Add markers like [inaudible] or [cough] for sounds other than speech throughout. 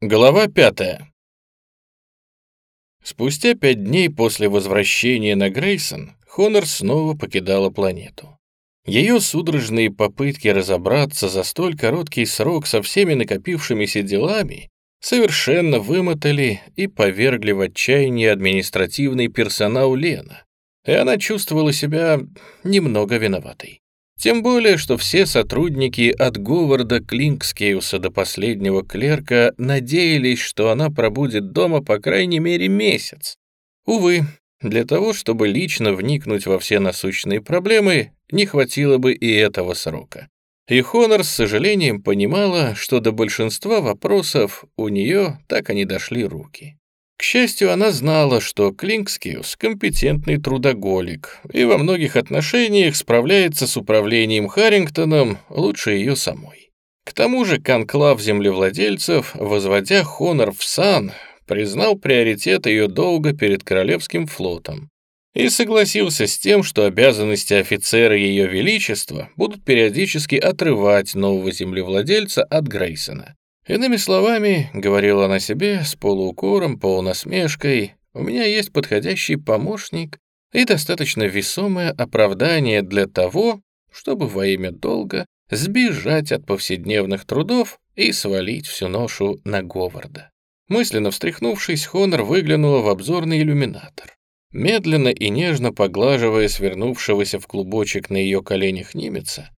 Глава пятая. Спустя пять дней после возвращения на Грейсон, Хонор снова покидала планету. Ее судорожные попытки разобраться за столь короткий срок со всеми накопившимися делами совершенно вымотали и повергли в отчаяние административный персонал Лена, и она чувствовала себя немного виноватой. Тем более, что все сотрудники от Говарда Клинкскеуса до последнего клерка надеялись, что она пробудет дома по крайней мере месяц. Увы, для того, чтобы лично вникнуть во все насущные проблемы, не хватило бы и этого срока. И Хонор с сожалением понимала, что до большинства вопросов у нее так и не дошли руки. К счастью, она знала, что Клинкскиус — компетентный трудоголик и во многих отношениях справляется с управлением Харрингтоном лучше ее самой. К тому же конклав землевладельцев, возводя Хонор в сан, признал приоритет ее долга перед Королевским флотом и согласился с тем, что обязанности офицера Ее Величества будут периодически отрывать нового землевладельца от Грейсона. Иными словами, говорила она себе с полуукором, полунасмешкой, у меня есть подходящий помощник и достаточно весомое оправдание для того, чтобы во имя долга сбежать от повседневных трудов и свалить всю ношу на Говарда. Мысленно встряхнувшись, Хонор выглянула в обзорный иллюминатор. Медленно и нежно поглаживая свернувшегося в клубочек на ее коленях немеца,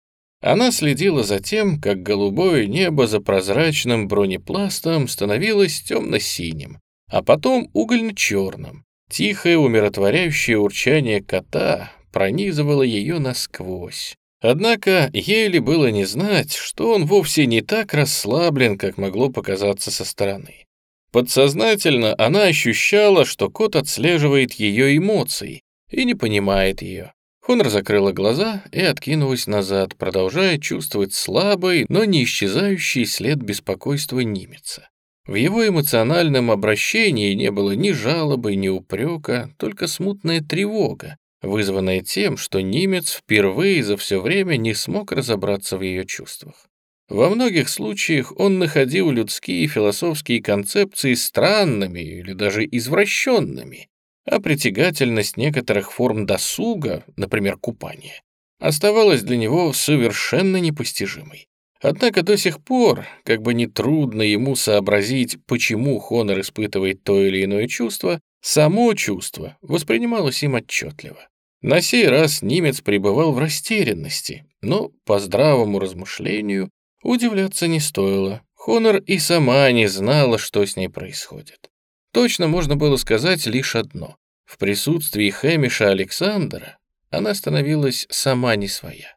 она следила за тем, как голубое небо за прозрачным бронепластом становилось темно-синим, а потом угольно-черным. Тихое умиротворяющее урчание кота пронизывало ее насквозь. Однако еле было не знать, что он вовсе не так расслаблен, как могло показаться со стороны. Подсознательно она ощущала, что кот отслеживает ее эмоции и не понимает ее. Конор закрыла глаза и откинулась назад, продолжая чувствовать слабый, но не исчезающий след беспокойства Нимеца. В его эмоциональном обращении не было ни жалобы, ни упрека, только смутная тревога, вызванная тем, что Нимец впервые за все время не смог разобраться в ее чувствах. Во многих случаях он находил людские философские концепции странными или даже извращенными, а притягательность некоторых форм досуга, например, купания, оставалась для него совершенно непостижимой. Однако до сих пор, как бы нетрудно ему сообразить, почему Хонор испытывает то или иное чувство, само чувство воспринималось им отчетливо. На сей раз немец пребывал в растерянности, но по здравому размышлению удивляться не стоило. Хонор и сама не знала, что с ней происходит. Точно можно было сказать лишь одно. В присутствии Хэмиша Александра она становилась сама не своя.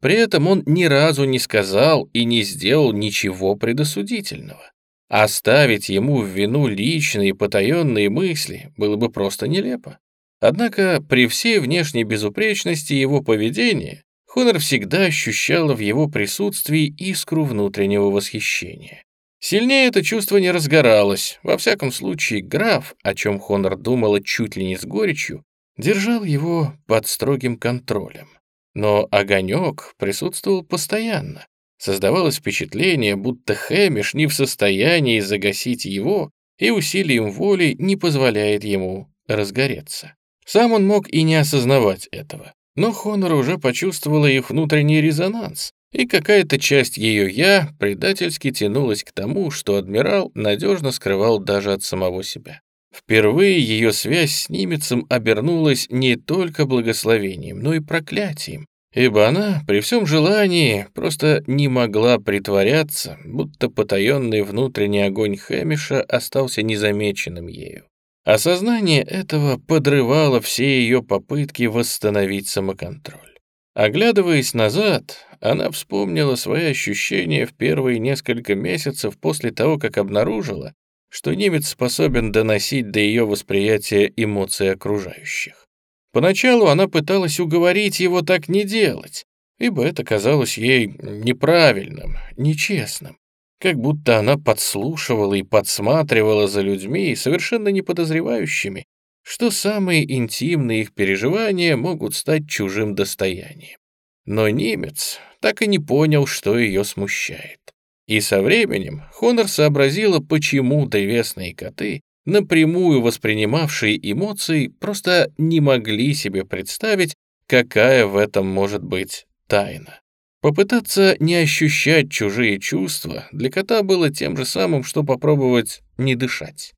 При этом он ни разу не сказал и не сделал ничего предосудительного. Оставить ему в вину личные потаенные мысли было бы просто нелепо. Однако при всей внешней безупречности его поведения Хонор всегда ощущала в его присутствии искру внутреннего восхищения. Сильнее это чувство не разгоралось. Во всяком случае, граф, о чем Хонор думала чуть ли не с горечью, держал его под строгим контролем. Но огонек присутствовал постоянно. Создавалось впечатление, будто Хэмиш не в состоянии загасить его и усилием воли не позволяет ему разгореться. Сам он мог и не осознавать этого. Но Хонор уже почувствовала их внутренний резонанс, и какая-то часть ее «я» предательски тянулась к тому, что адмирал надежно скрывал даже от самого себя. Впервые ее связь с Нимецем обернулась не только благословением, но и проклятием, ибо она, при всем желании, просто не могла притворяться, будто потаенный внутренний огонь Хэмиша остался незамеченным ею. Осознание этого подрывало все ее попытки восстановить самоконтроль. Оглядываясь назад, она вспомнила свои ощущения в первые несколько месяцев после того, как обнаружила, что немец способен доносить до ее восприятия эмоции окружающих. Поначалу она пыталась уговорить его так не делать, ибо это казалось ей неправильным, нечестным, как будто она подслушивала и подсматривала за людьми, совершенно не подозревающими, что самые интимные их переживания могут стать чужим достоянием. Но немец так и не понял, что ее смущает. И со временем Хонор сообразила, почему древесные коты, напрямую воспринимавшие эмоции, просто не могли себе представить, какая в этом может быть тайна. Попытаться не ощущать чужие чувства для кота было тем же самым, что попробовать не дышать.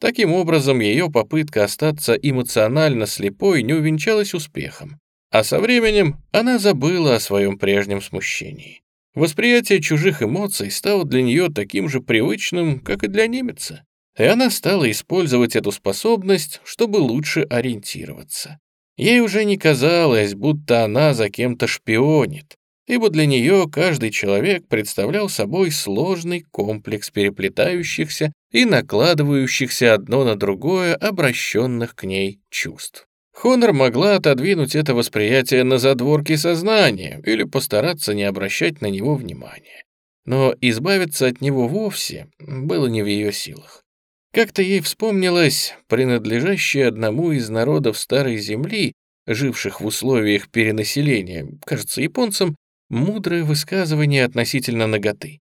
Таким образом, ее попытка остаться эмоционально слепой не увенчалась успехом, а со временем она забыла о своем прежнем смущении. Восприятие чужих эмоций стало для нее таким же привычным, как и для немеца, и она стала использовать эту способность, чтобы лучше ориентироваться. Ей уже не казалось, будто она за кем-то шпионит, ибо для нее каждый человек представлял собой сложный комплекс переплетающихся и накладывающихся одно на другое обращенных к ней чувств. Хонор могла отодвинуть это восприятие на задворки сознания или постараться не обращать на него внимания. Но избавиться от него вовсе было не в ее силах. Как-то ей вспомнилось принадлежащее одному из народов Старой Земли, живших в условиях перенаселения, кажется, японцам, Мудрое высказывание относительно наготы.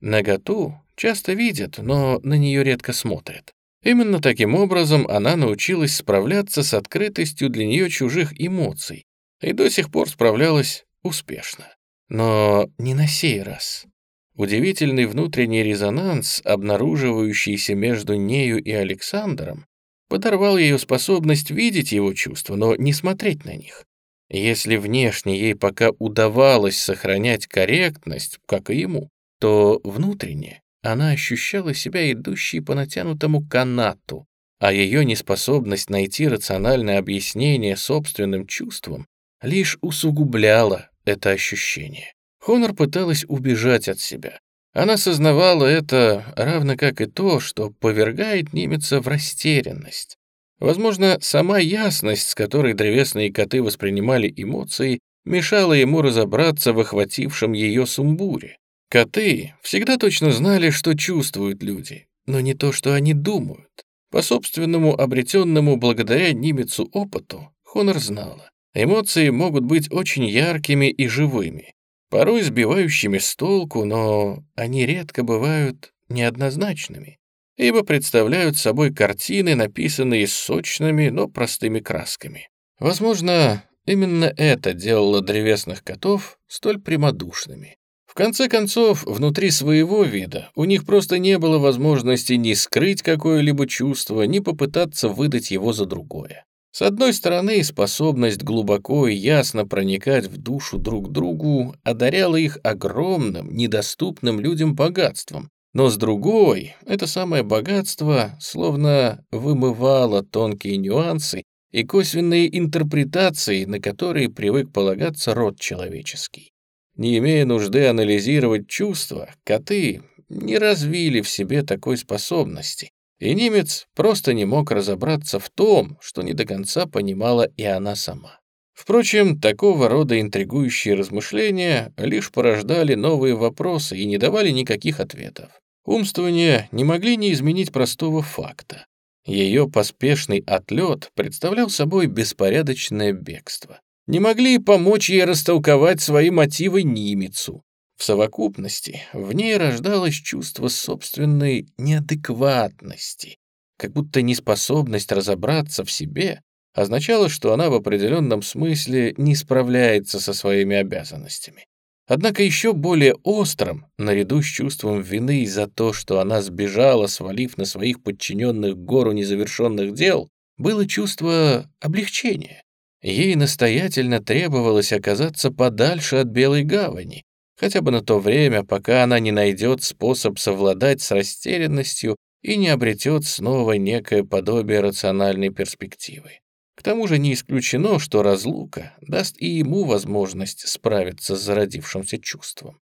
Наготу часто видят, но на нее редко смотрят. Именно таким образом она научилась справляться с открытостью для нее чужих эмоций и до сих пор справлялась успешно. Но не на сей раз. Удивительный внутренний резонанс, обнаруживающийся между нею и Александром, подорвал ее способность видеть его чувства, но не смотреть на них. Если внешне ей пока удавалось сохранять корректность, как и ему, то внутренне она ощущала себя идущей по натянутому канату, а ее неспособность найти рациональное объяснение собственным чувствам лишь усугубляла это ощущение. Хонор пыталась убежать от себя. Она сознавала это, равно как и то, что повергает немеца в растерянность. Возможно, сама ясность, с которой древесные коты воспринимали эмоции, мешала ему разобраться в охватившем ее сумбуре. Коты всегда точно знали, что чувствуют люди, но не то, что они думают. По собственному обретенному благодаря Нимецу опыту Хонор знала. Эмоции могут быть очень яркими и живыми, порой сбивающими с толку, но они редко бывают неоднозначными ибо представляют собой картины, написанные сочными, но простыми красками. Возможно, именно это делало древесных котов столь прямодушными. В конце концов, внутри своего вида у них просто не было возможности ни скрыть какое-либо чувство, ни попытаться выдать его за другое. С одной стороны, способность глубоко и ясно проникать в душу друг другу одаряла их огромным, недоступным людям богатством, но с другой, это самое богатство словно вымывало тонкие нюансы и косвенные интерпретации, на которые привык полагаться род человеческий. Не имея нужды анализировать чувства, коты не развили в себе такой способности, и немец просто не мог разобраться в том, что не до конца понимала и она сама. Впрочем, такого рода интригующие размышления лишь порождали новые вопросы и не давали никаких ответов. Умствования не могли не изменить простого факта. Ее поспешный отлет представлял собой беспорядочное бегство. Не могли помочь ей растолковать свои мотивы Нимицу. В совокупности в ней рождалось чувство собственной неадекватности, как будто неспособность разобраться в себе означало, что она в определенном смысле не справляется со своими обязанностями. Однако еще более острым, наряду с чувством вины за то, что она сбежала, свалив на своих подчиненных гору незавершенных дел, было чувство облегчения. Ей настоятельно требовалось оказаться подальше от Белой гавани, хотя бы на то время, пока она не найдет способ совладать с растерянностью и не обретет снова некое подобие рациональной перспективы. Тому же не исключено, что разлука даст и ему возможность справиться с зародившимся чувством.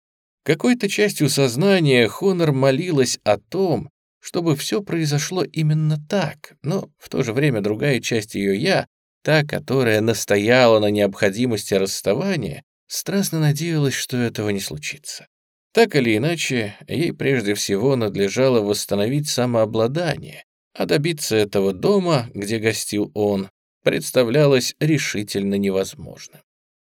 Какой-то частью сознания Хонор молилась о том, чтобы все произошло именно так, но в то же время другая часть ее «я», та, которая настояла на необходимости расставания, страстно надеялась, что этого не случится. Так или иначе, ей прежде всего надлежало восстановить самообладание, а добиться этого дома, где гостил он, представлялось решительно невозможным.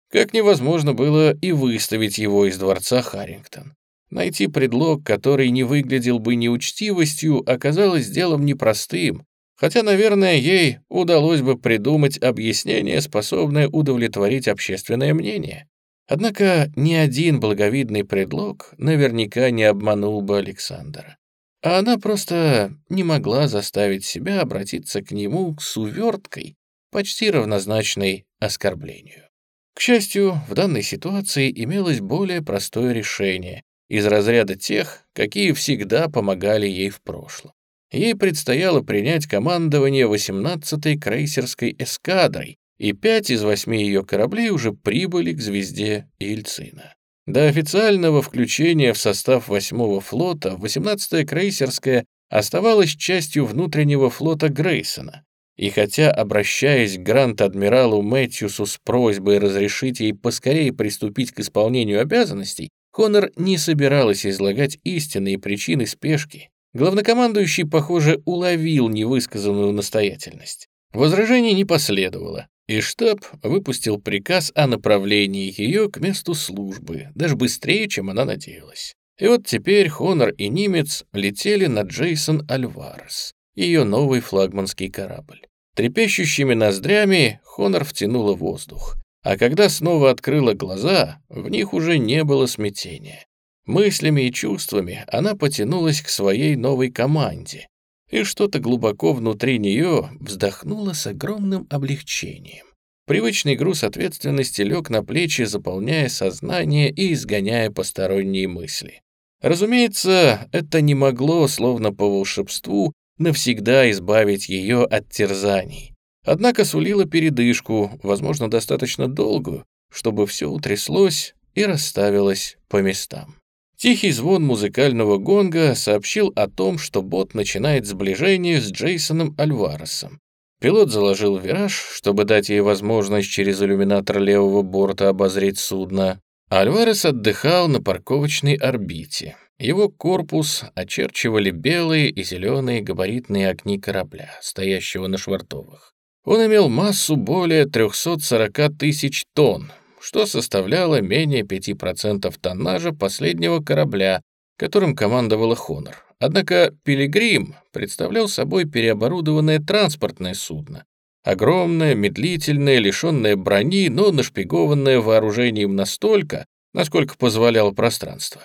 Как невозможно было и выставить его из дворца Харрингтон. Найти предлог, который не выглядел бы неучтивостью, оказалось делом непростым, хотя, наверное, ей удалось бы придумать объяснение, способное удовлетворить общественное мнение. Однако ни один благовидный предлог наверняка не обманул бы Александра. А она просто не могла заставить себя обратиться к нему с уверткой, почти равнозначной оскорблению. К счастью, в данной ситуации имелось более простое решение из разряда тех, какие всегда помогали ей в прошлом. Ей предстояло принять командование 18-й крейсерской эскадрой, и пять из восьми ее кораблей уже прибыли к звезде Ельцина. До официального включения в состав 8-го флота 18-я крейсерская оставалась частью внутреннего флота Грейсона, и хотя, обращаясь к грант-адмиралу Мэтьюсу с просьбой разрешить ей поскорее приступить к исполнению обязанностей, Хонор не собиралась излагать истинные причины спешки. Главнокомандующий, похоже, уловил невысказанную настоятельность. Возражений не последовало, и штаб выпустил приказ о направлении ее к месту службы, даже быстрее, чем она надеялась. И вот теперь Хонор и Нимец летели на Джейсон Альварес, ее новый флагманский корабль. Трепещущими ноздрями Хонор втянула воздух, а когда снова открыла глаза, в них уже не было смятения. Мыслями и чувствами она потянулась к своей новой команде, и что-то глубоко внутри нее вздохнуло с огромным облегчением. Привычный груз ответственности лег на плечи, заполняя сознание и изгоняя посторонние мысли. Разумеется, это не могло, словно по волшебству, навсегда избавить ее от терзаний. Однако сулило передышку, возможно, достаточно долгую, чтобы все утряслось и расставилось по местам. Тихий звон музыкального гонга сообщил о том, что бот начинает сближение с Джейсоном Альваресом. Пилот заложил вираж, чтобы дать ей возможность через иллюминатор левого борта обозреть судно. Альварес отдыхал на парковочной орбите. Его корпус очерчивали белые и зеленые габаритные огни корабля, стоящего на швартовых. Он имел массу более 340 тысяч тонн, что составляло менее 5% тоннажа последнего корабля, которым командовала «Хонор». Однако «Пилигрим» представлял собой переоборудованное транспортное судно. Огромное, медлительное, лишенное брони, но нашпигованное вооружением настолько, насколько позволяло пространство.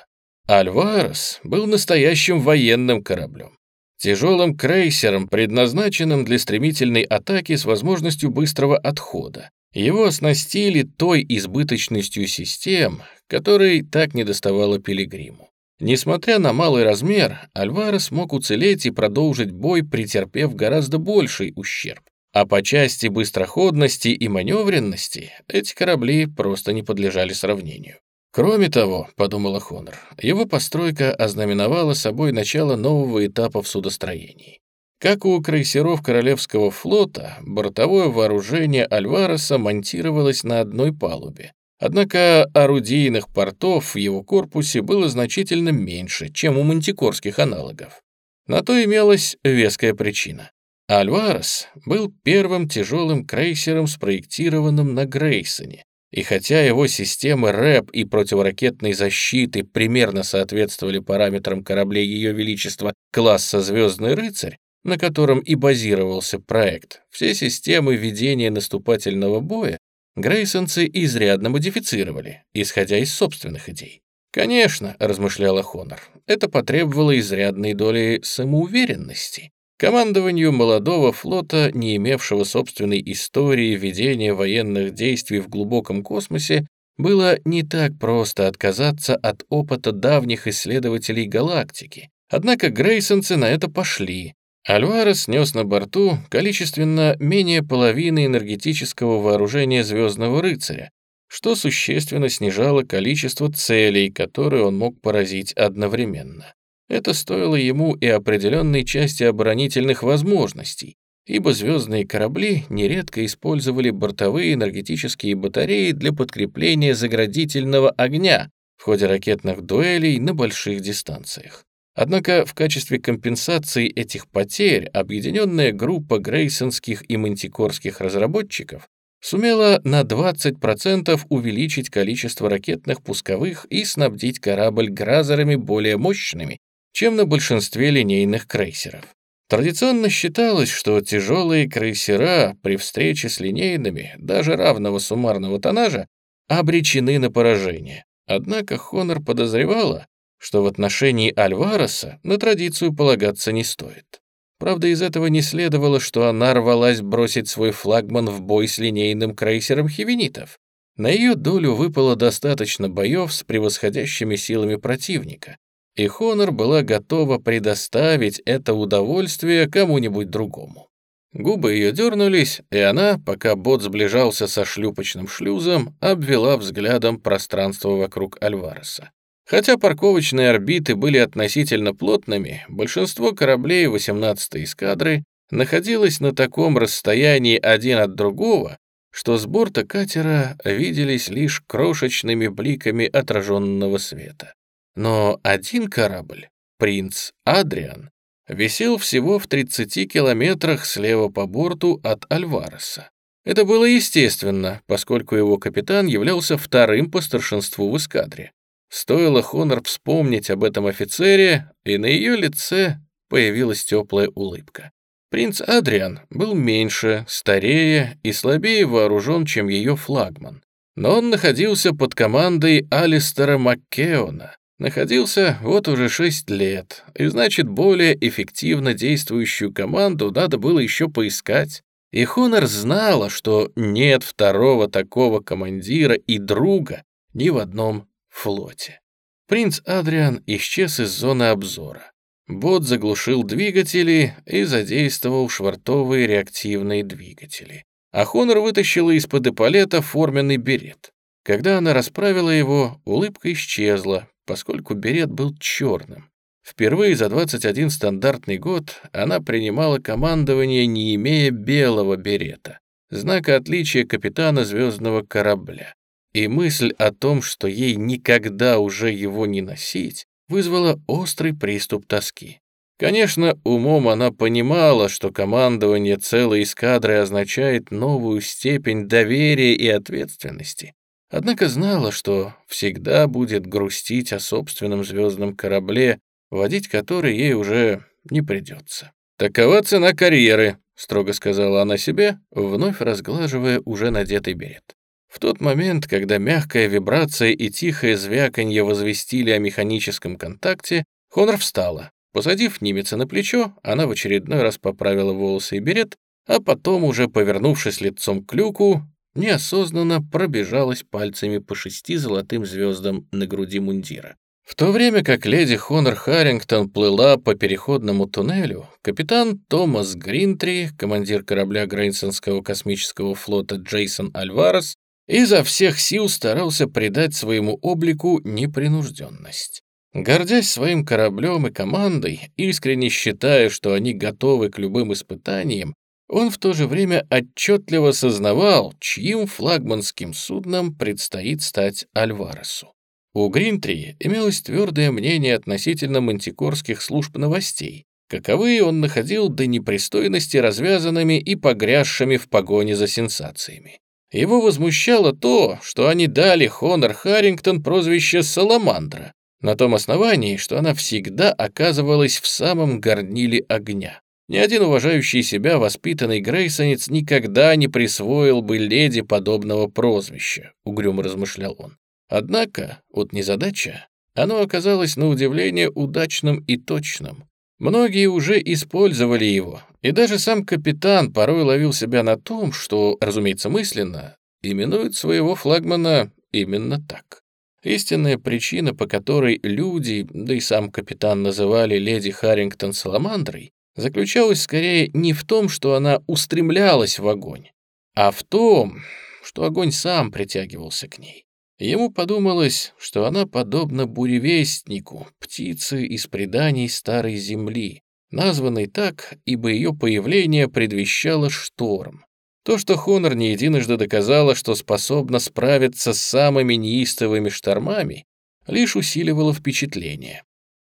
Альварес был настоящим военным кораблем. Тяжелым крейсером, предназначенным для стремительной атаки с возможностью быстрого отхода. Его оснастили той избыточностью систем, которой так недоставало Пилигриму. Несмотря на малый размер, Альварес смог уцелеть и продолжить бой, претерпев гораздо больший ущерб. А по части быстроходности и маневренности эти корабли просто не подлежали сравнению. Кроме того, подумала Хонор, его постройка ознаменовала собой начало нового этапа в судостроении. Как у крейсеров Королевского флота, бортовое вооружение Альвареса монтировалось на одной палубе. Однако орудийных портов в его корпусе было значительно меньше, чем у мантикорских аналогов. На то имелась веская причина. Альварес был первым тяжелым крейсером, спроектированным на Грейсоне, и хотя его системы РЭП и противоракетной защиты примерно соответствовали параметрам кораблей Ее Величества класса «Звездный рыцарь», на котором и базировался проект, все системы ведения наступательного боя грейсонцы изрядно модифицировали, исходя из собственных идей. «Конечно», — размышляла Хонор, — «это потребовало изрядной доли самоуверенности». Командованию молодого флота, не имевшего собственной истории ведения военных действий в глубоком космосе, было не так просто отказаться от опыта давних исследователей галактики. Однако грейсонцы на это пошли, Альварес нес на борту количественно менее половины энергетического вооружения «Звездного рыцаря», что существенно снижало количество целей, которые он мог поразить одновременно. Это стоило ему и определенной части оборонительных возможностей, ибо звездные корабли нередко использовали бортовые энергетические батареи для подкрепления заградительного огня в ходе ракетных дуэлей на больших дистанциях. Однако в качестве компенсации этих потерь объединенная группа грейсонских и мантикорских разработчиков сумела на 20% увеличить количество ракетных пусковых и снабдить корабль гразерами более мощными, чем на большинстве линейных крейсеров. Традиционно считалось, что тяжелые крейсера при встрече с линейными, даже равного суммарного тоннажа, обречены на поражение. Однако Хонор подозревала, что в отношении Альвареса на традицию полагаться не стоит. Правда, из этого не следовало, что она рвалась бросить свой флагман в бой с линейным крейсером хивенитов. На ее долю выпало достаточно боев с превосходящими силами противника, и Хонор была готова предоставить это удовольствие кому-нибудь другому. Губы ее дернулись, и она, пока бот сближался со шлюпочным шлюзом, обвела взглядом пространство вокруг Альвареса. Хотя парковочные орбиты были относительно плотными, большинство кораблей 18-й эскадры находилось на таком расстоянии один от другого, что с борта катера виделись лишь крошечными бликами отраженного света. Но один корабль, принц Адриан, висел всего в 30 километрах слева по борту от Альвареса. Это было естественно, поскольку его капитан являлся вторым по старшинству в эскадре. Стоило Хонор вспомнить об этом офицере, и на ее лице появилась теплая улыбка. Принц Адриан был меньше, старее и слабее вооружен, чем ее флагман. Но он находился под командой Алистера Маккеона. Находился вот уже шесть лет, и значит, более эффективно действующую команду надо было еще поискать. И Хонор знала, что нет второго такого командира и друга ни в одном флоте. Принц Адриан исчез из зоны обзора. Бот заглушил двигатели и задействовал швартовые реактивные двигатели. А Хонор вытащила из-под эполета форменный берет. Когда она расправила его, улыбка исчезла, поскольку берет был черным. Впервые за 21 стандартный год она принимала командование, не имея белого берета, знака отличия капитана звездного корабля и мысль о том, что ей никогда уже его не носить, вызвала острый приступ тоски. Конечно, умом она понимала, что командование целой эскадры означает новую степень доверия и ответственности, однако знала, что всегда будет грустить о собственном звездном корабле, водить который ей уже не придется. «Такова цена карьеры», — строго сказала она себе, вновь разглаживая уже надетый берет. В тот момент, когда мягкая вибрация и тихое звяканье возвестили о механическом контакте, Хонор встала. Посадив немеца на плечо, она в очередной раз поправила волосы и берет, а потом, уже повернувшись лицом к люку, неосознанно пробежалась пальцами по шести золотым звездам на груди мундира. В то время как леди Хонор Харрингтон плыла по переходному туннелю, капитан Томас Гринтри, командир корабля Грейнсонского космического флота Джейсон Альварес, изо всех сил старался придать своему облику непринужденность. Гордясь своим кораблем и командой, искренне считая, что они готовы к любым испытаниям, он в то же время отчетливо сознавал, чьим флагманским судном предстоит стать Альваресу. У Гринтри имелось твердое мнение относительно мантикорских служб новостей, каковые он находил до непристойности развязанными и погрязшими в погоне за сенсациями. Его возмущало то, что они дали Хонор Харрингтон прозвище «Саламандра», на том основании, что она всегда оказывалась в самом горниле огня. Ни один уважающий себя воспитанный грейсонец никогда не присвоил бы леди подобного прозвища, угрюмо размышлял он. Однако, вот незадача, оно оказалось на удивление удачным и точным. Многие уже использовали его, и даже сам капитан порой ловил себя на том, что, разумеется, мысленно, именует своего флагмана именно так. Истинная причина, по которой люди, да и сам капитан называли леди Харрингтон Саламандрой, заключалась скорее не в том, что она устремлялась в огонь, а в том, что огонь сам притягивался к ней. Ему подумалось, что она подобна буревестнику, птице из преданий старой земли, названной так, ибо ее появление предвещало шторм. То, что Хонор не единожды доказала, что способна справиться с самыми неистовыми штормами, лишь усиливало впечатление.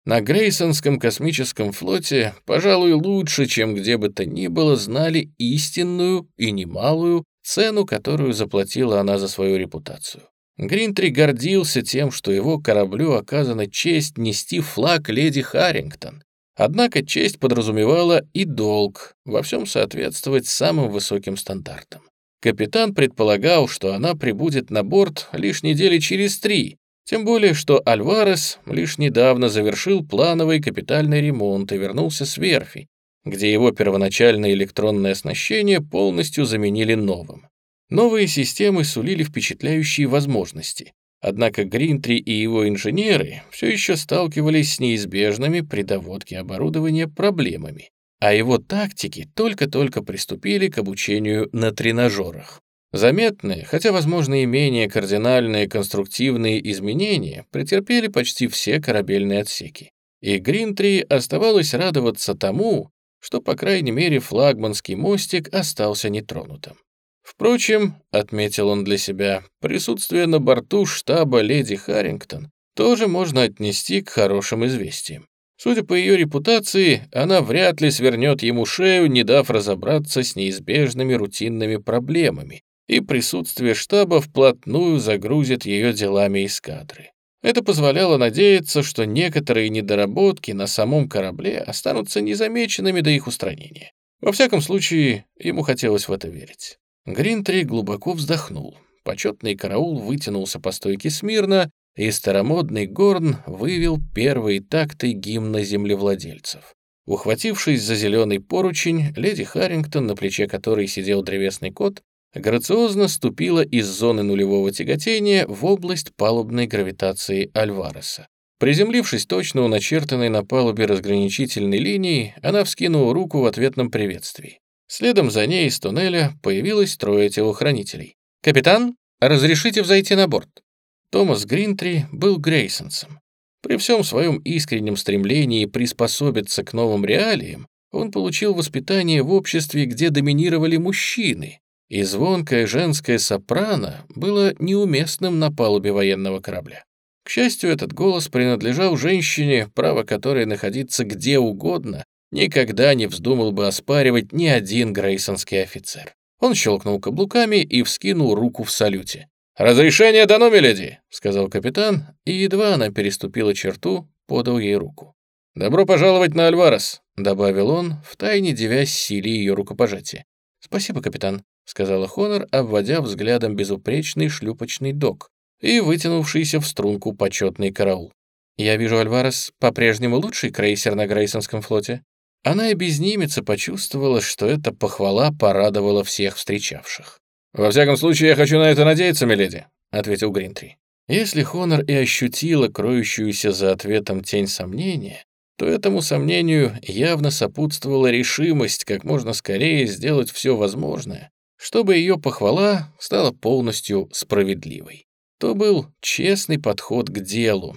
На Грейсонском космическом флоте, пожалуй, лучше, чем где бы то ни было, знали истинную и немалую цену, которую заплатила она за свою репутацию. Гринтри гордился тем, что его кораблю оказана честь нести флаг леди Харрингтон. Однако честь подразумевала и долг во всем соответствовать самым высоким стандартам. Капитан предполагал, что она прибудет на борт лишь недели через три, тем более, что Альварес лишь недавно завершил плановый капитальный ремонт и вернулся с верфи, где его первоначальное электронное оснащение полностью заменили новым. Новые системы сулили впечатляющие возможности, однако Гринтри и его инженеры все еще сталкивались с неизбежными при доводке оборудования проблемами, а его тактики только-только приступили к обучению на тренажерах. Заметные, хотя, возможно, и менее кардинальные конструктивные изменения претерпели почти все корабельные отсеки. И Гринтри оставалось радоваться тому, что, по крайней мере, флагманский мостик остался нетронутым. Впрочем, отметил он для себя, присутствие на борту штаба леди Харрингтон тоже можно отнести к хорошим известиям. Судя по ее репутации, она вряд ли свернет ему шею, не дав разобраться с неизбежными рутинными проблемами, и присутствие штаба вплотную загрузит ее делами эскадры. Это позволяло надеяться, что некоторые недоработки на самом корабле останутся незамеченными до их устранения. Во всяком случае, ему хотелось в это верить. Гринтри глубоко вздохнул. Почетный караул вытянулся по стойке смирно, и старомодный горн вывел первые такты гимна землевладельцев. Ухватившись за зеленый поручень, леди Харрингтон, на плече которой сидел древесный кот, грациозно ступила из зоны нулевого тяготения в область палубной гравитации Альвареса. Приземлившись точно у начертанной на палубе разграничительной линии, она вскинула руку в ответном приветствии. Следом за ней из туннеля появилось трое телохранителей. «Капитан, разрешите взойти на борт?» Томас Гринтри был Грейсонсом. При всем своем искреннем стремлении приспособиться к новым реалиям, он получил воспитание в обществе, где доминировали мужчины, и звонкое женское сопрано было неуместным на палубе военного корабля. К счастью, этот голос принадлежал женщине, право которой находиться где угодно, никогда не вздумал бы оспаривать ни один грейсонский офицер. Он щелкнул каблуками и вскинул руку в салюте. «Разрешение дано, миледи!» — сказал капитан, и едва она переступила черту, подал ей руку. «Добро пожаловать на Альварес», — добавил он, втайне девясь силе ее рукопожатия. «Спасибо, капитан», — сказала Хонор, обводя взглядом безупречный шлюпочный док и вытянувшийся в струнку почетный караул. «Я вижу, Альварес по-прежнему лучший крейсер на Грейсонском флоте». Она и без немеца почувствовала, что эта похвала порадовала всех встречавших. «Во всяком случае, я хочу на это надеяться, миледи», — ответил Гринтри. Если Хонор и ощутила кроющуюся за ответом тень сомнения, то этому сомнению явно сопутствовала решимость как можно скорее сделать все возможное, чтобы ее похвала стала полностью справедливой. То был честный подход к делу,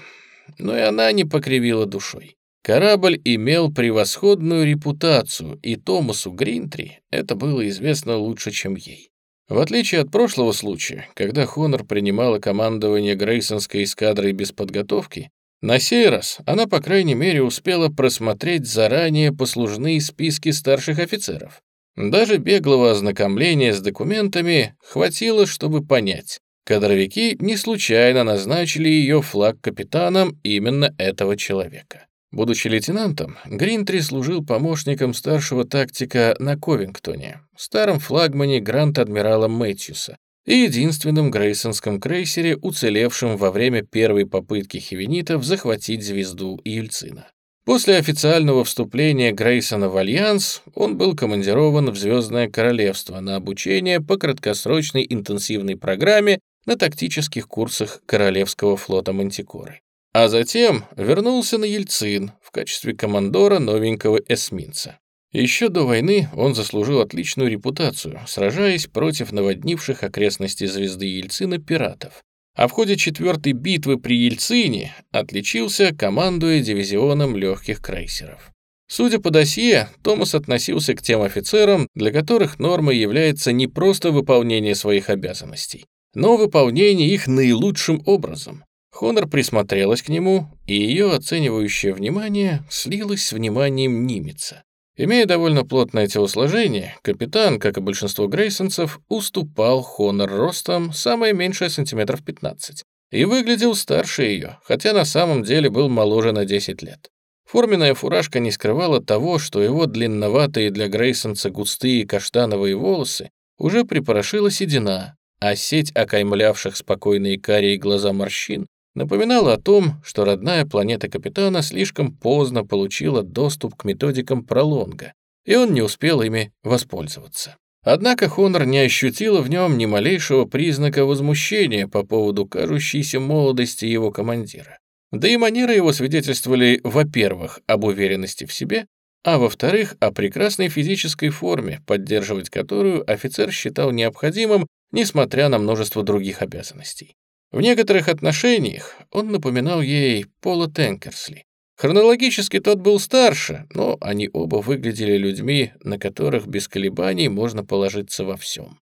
но и она не покривила душой. Корабль имел превосходную репутацию, и Томасу Гринтри это было известно лучше, чем ей. В отличие от прошлого случая, когда Хонор принимала командование Грейсонской эскадрой без подготовки, на сей раз она, по крайней мере, успела просмотреть заранее послужные списки старших офицеров. Даже беглого ознакомления с документами хватило, чтобы понять, кадровики не случайно назначили ее флаг капитаном именно этого человека. Будучи лейтенантом, Гринтри служил помощником старшего тактика на Ковингтоне, старом флагмане Гранд-адмирала Мэтьюса, и единственном грейсонском крейсере, уцелевшем во время первой попытки хивенитов захватить звезду Ельцина. После официального вступления Грейсона в Альянс он был командирован в Звездное Королевство на обучение по краткосрочной интенсивной программе на тактических курсах Королевского флота Мантикоры. А затем вернулся на Ельцин в качестве командора новенького эсминца. Еще до войны он заслужил отличную репутацию, сражаясь против наводнивших окрестности звезды Ельцина пиратов. А в ходе четвертой битвы при Ельцине отличился, командуя дивизионом легких крейсеров. Судя по досье, Томас относился к тем офицерам, для которых нормой является не просто выполнение своих обязанностей, но выполнение их наилучшим образом. Хонор присмотрелась к нему, и ее оценивающее внимание слилось с вниманием Нимица. Имея довольно плотное телосложение, капитан, как и большинство грейсонцев, уступал Хонор ростом самое меньшее сантиметров 15 и выглядел старше ее, хотя на самом деле был моложе на 10 лет. Форменная фуражка не скрывала того, что его длинноватые для Грейсонца густые каштановые волосы уже припорошила седина, а сеть окаймлявших спокойные карие глаза морщин напоминала о том, что родная планета капитана слишком поздно получила доступ к методикам пролонга, и он не успел ими воспользоваться. Однако Хонор не ощутила в нем ни малейшего признака возмущения по поводу кажущейся молодости его командира. Да и манеры его свидетельствовали, во-первых, об уверенности в себе, а во-вторых, о прекрасной физической форме, поддерживать которую офицер считал необходимым, несмотря на множество других обязанностей. В некоторых отношениях он напоминал ей Пола Тенкерсли. Хронологически тот был старше, но они оба выглядели людьми, на которых без колебаний можно положиться во всем.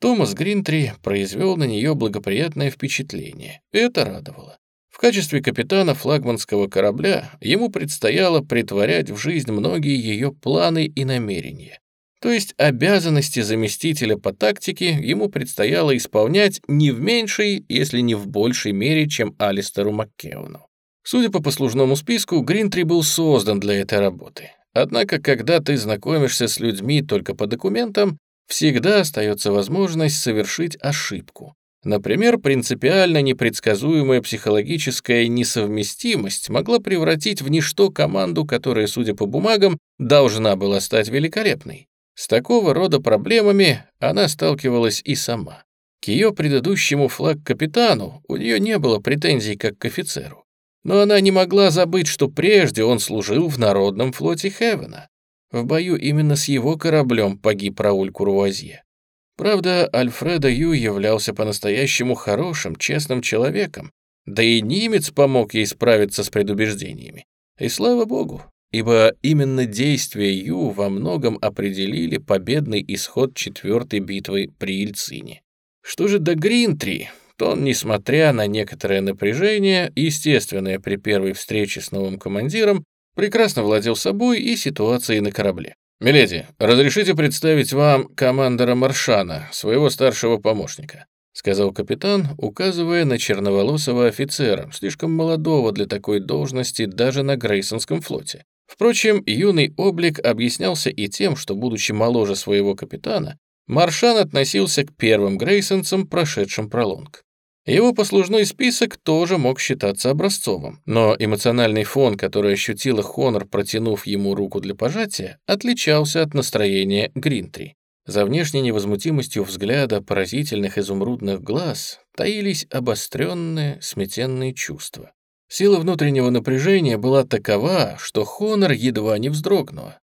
Томас Гринтри произвел на нее благоприятное впечатление, и это радовало. В качестве капитана флагманского корабля ему предстояло притворять в жизнь многие ее планы и намерения. То есть обязанности заместителя по тактике ему предстояло исполнять не в меньшей, если не в большей мере, чем Алистеру Маккеону. Судя по послужному списку, Гринтри был создан для этой работы. Однако, когда ты знакомишься с людьми только по документам, всегда остается возможность совершить ошибку. Например, принципиально непредсказуемая психологическая несовместимость могла превратить в ничто команду, которая, судя по бумагам, должна была стать великолепной. С такого рода проблемами она сталкивалась и сама. К ее предыдущему флаг-капитану у нее не было претензий как к офицеру. Но она не могла забыть, что прежде он служил в Народном флоте Хевена. В бою именно с его кораблем погиб Рауль Курвазье. Правда, Альфредо Ю являлся по-настоящему хорошим, честным человеком, да и немец помог ей справиться с предубеждениями. И слава богу, ибо именно действия Ю во многом определили победный исход четвертой битвы при Ильцине. Что же до Гринтри, то он, несмотря на некоторое напряжение, естественное при первой встрече с новым командиром, прекрасно владел собой и ситуацией на корабле. «Миледи, разрешите представить вам командора Маршана, своего старшего помощника», сказал капитан, указывая на черноволосого офицера, слишком молодого для такой должности даже на Грейсонском флоте. Впрочем, юный облик объяснялся и тем, что, будучи моложе своего капитана, Маршан относился к первым грейсонцам, прошедшим пролонг. Его послужной список тоже мог считаться образцовым, но эмоциональный фон, который ощутила Хонор, протянув ему руку для пожатия, отличался от настроения Гринтри. За внешней невозмутимостью взгляда поразительных изумрудных глаз таились обостренные, сметенные чувства. Сила внутреннего напряжения была такова, что Хонор едва не вздрогнула.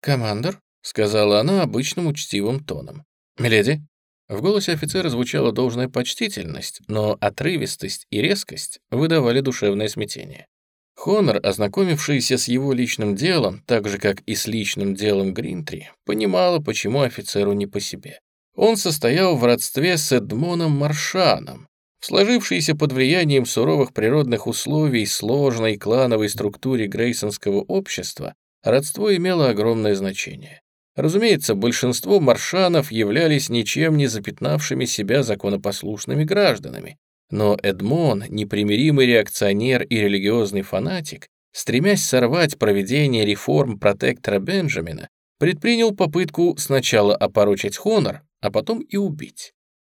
«Командор», — сказала она обычным учтивым тоном. «Миледи». В голосе офицера звучала должная почтительность, но отрывистость и резкость выдавали душевное смятение. Хонор, ознакомившийся с его личным делом, так же, как и с личным делом Гринтри, понимала, почему офицеру не по себе. Он состоял в родстве с Эдмоном Маршаном, сложившейся под влиянием суровых природных условий сложной клановой структуре грейсонского общества родство имело огромное значение. Разумеется, большинство маршанов являлись ничем не запятнавшими себя законопослушными гражданами, но Эдмон, непримиримый реакционер и религиозный фанатик, стремясь сорвать проведение реформ протектора Бенджамина, предпринял попытку сначала опорочить Хонор, а потом и убить.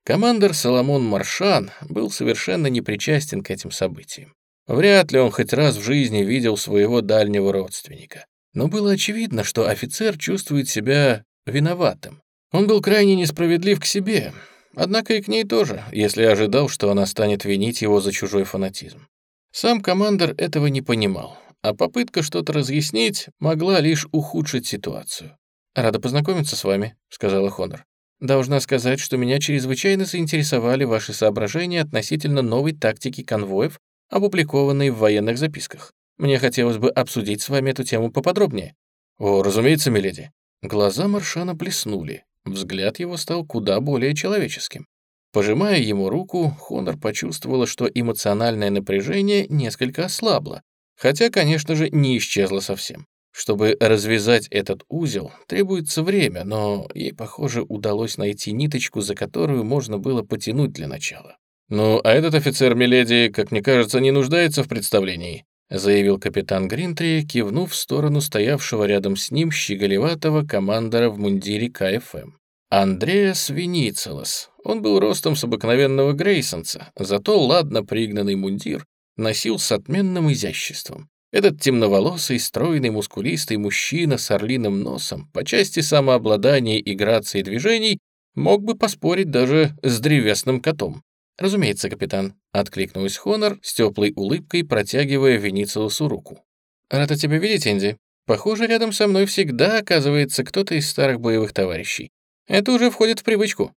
Командор Соломон Маршан был совершенно непричастен к этим событиям. Вряд ли он хоть раз в жизни видел своего дальнего родственника. Но было очевидно, что офицер чувствует себя виноватым. Он был крайне несправедлив к себе, однако и к ней тоже, если ожидал, что она станет винить его за чужой фанатизм. Сам командор этого не понимал, а попытка что-то разъяснить могла лишь ухудшить ситуацию. «Рада познакомиться с вами», — сказала Хонор. Должна сказать, что меня чрезвычайно заинтересовали ваши соображения относительно новой тактики конвоев, опубликованной в военных записках. Мне хотелось бы обсудить с вами эту тему поподробнее». «О, разумеется, миледи». Глаза Маршана блеснули. Взгляд его стал куда более человеческим. Пожимая ему руку, Хонор почувствовала, что эмоциональное напряжение несколько ослабло, хотя, конечно же, не исчезло совсем. Чтобы развязать этот узел, требуется время, но ей, похоже, удалось найти ниточку, за которую можно было потянуть для начала. «Ну, а этот офицер Миледи, как мне кажется, не нуждается в представлении», заявил капитан Гринтри, кивнув в сторону стоявшего рядом с ним щеголеватого командора в мундире КФМ. Андреас Веницелос. Он был ростом с обыкновенного грейсонца, зато ладно пригнанный мундир носил с отменным изяществом. Этот темноволосый, стройный, мускулистый мужчина с орлиным носом по части самообладания и грации движений мог бы поспорить даже с древесным котом. «Разумеется, капитан», — откликнулась Хонор с теплой улыбкой, протягивая Веницелосу руку. «Рада тебя видеть, Энди. Похоже, рядом со мной всегда оказывается кто-то из старых боевых товарищей. Это уже входит в привычку».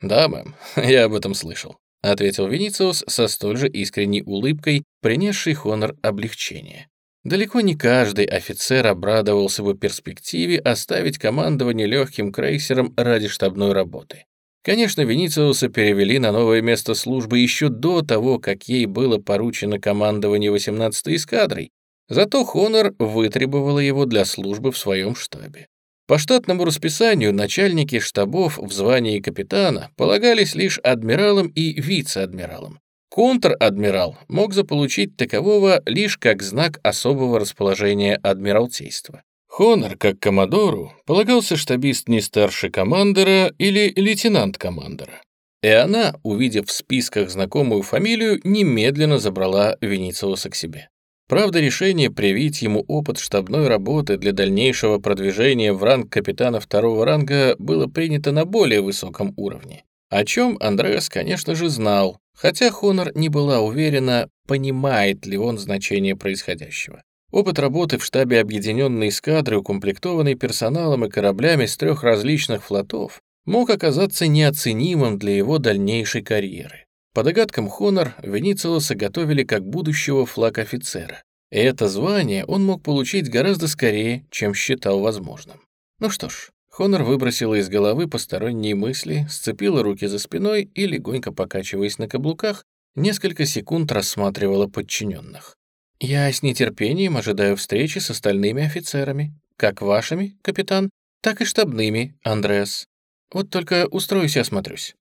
«Да, мэм, [laughs] я об этом слышал», — ответил Венициус со столь же искренней улыбкой, принесший Хонор облегчение. Далеко не каждый офицер обрадовался бы перспективе оставить командование легким крейсером ради штабной работы. Конечно, Венициуса перевели на новое место службы еще до того, как ей было поручено командование 18-й эскадрой, зато Хонор вытребовала его для службы в своем штабе. По штатному расписанию начальники штабов в звании капитана полагались лишь адмиралам и вице-адмиралам. Контр-адмирал мог заполучить такового лишь как знак особого расположения адмиралтейства. Хонор, как коммодору, полагался штабист не старше командора или лейтенант командора. И она, увидев в списках знакомую фамилию, немедленно забрала Венициуса к себе. Правда, решение привить ему опыт штабной работы для дальнейшего продвижения в ранг капитана второго ранга было принято на более высоком уровне, о чем Андреас, конечно же, знал, хотя Хонор не была уверена, понимает ли он значение происходящего. Опыт работы в штабе объединенной эскадры, укомплектованной персоналом и кораблями с трех различных флотов, мог оказаться неоценимым для его дальнейшей карьеры. По догадкам Хонор, Веницелоса готовили как будущего флаг-офицера, и это звание он мог получить гораздо скорее, чем считал возможным. Ну что ж, Хонор выбросила из головы посторонние мысли, сцепила руки за спиной и, легонько покачиваясь на каблуках, несколько секунд рассматривала подчиненных. «Я с нетерпением ожидаю встречи с остальными офицерами, как вашими, капитан, так и штабными, Андреас. Вот только устроюсь и осмотрюсь».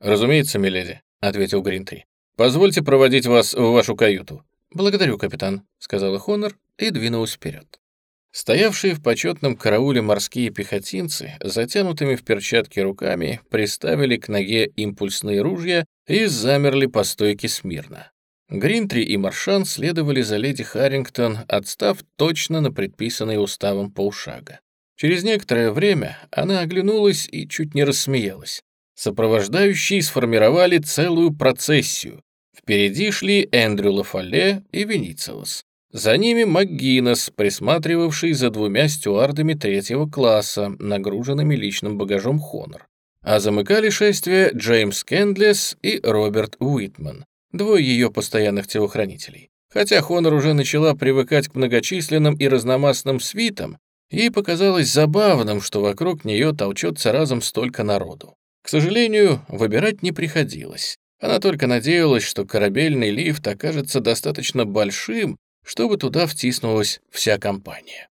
«Разумеется, миледи», — ответил Гринтри. «Позвольте проводить вас в вашу каюту». «Благодарю, капитан», — сказала Хонор и двинулась вперед. Стоявшие в почетном карауле морские пехотинцы, затянутыми в перчатки руками, приставили к ноге импульсные ружья и замерли по стойке смирно. Гринтри и Маршан следовали за леди Харрингтон, отстав точно на предписанный уставом полшага. Через некоторое время она оглянулась и чуть не рассмеялась. Сопровождающие сформировали целую процессию. Впереди шли Эндрю Лафале и Веницелос. За ними МакГиннес, присматривавший за двумя стюардами третьего класса, нагруженными личным багажом Хонор. А замыкали шествие Джеймс Кендлес и Роберт Уитман двое ее постоянных телохранителей. Хотя Хонор уже начала привыкать к многочисленным и разномастным свитам, ей показалось забавным, что вокруг нее толчется разом столько народу. К сожалению, выбирать не приходилось. Она только надеялась, что корабельный лифт окажется достаточно большим, чтобы туда втиснулась вся компания.